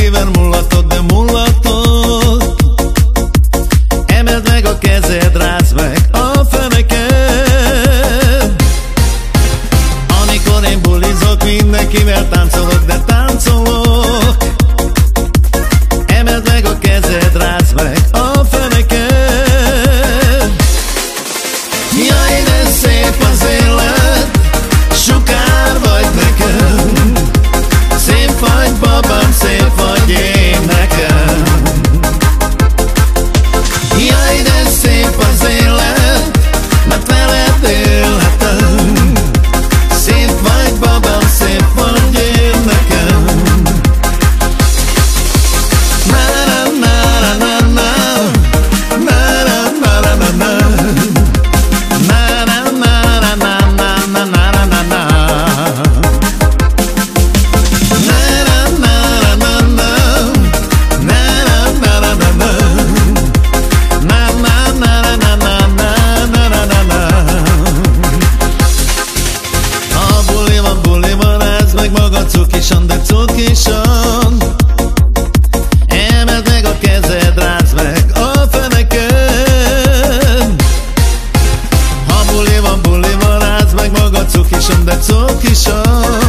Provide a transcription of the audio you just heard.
éven mulatod, de mulatod Emeld meg a kezed, rázd meg a feneked Amikor én bulizok, mindenkivel táncolok, de táncolok. Emeld meg a kezed, rázd kicsan, de cukisan Emeld meg a kezed, rázd meg a feneked. Ha buli van, buli van, rázd meg magad cukisan, de cukisan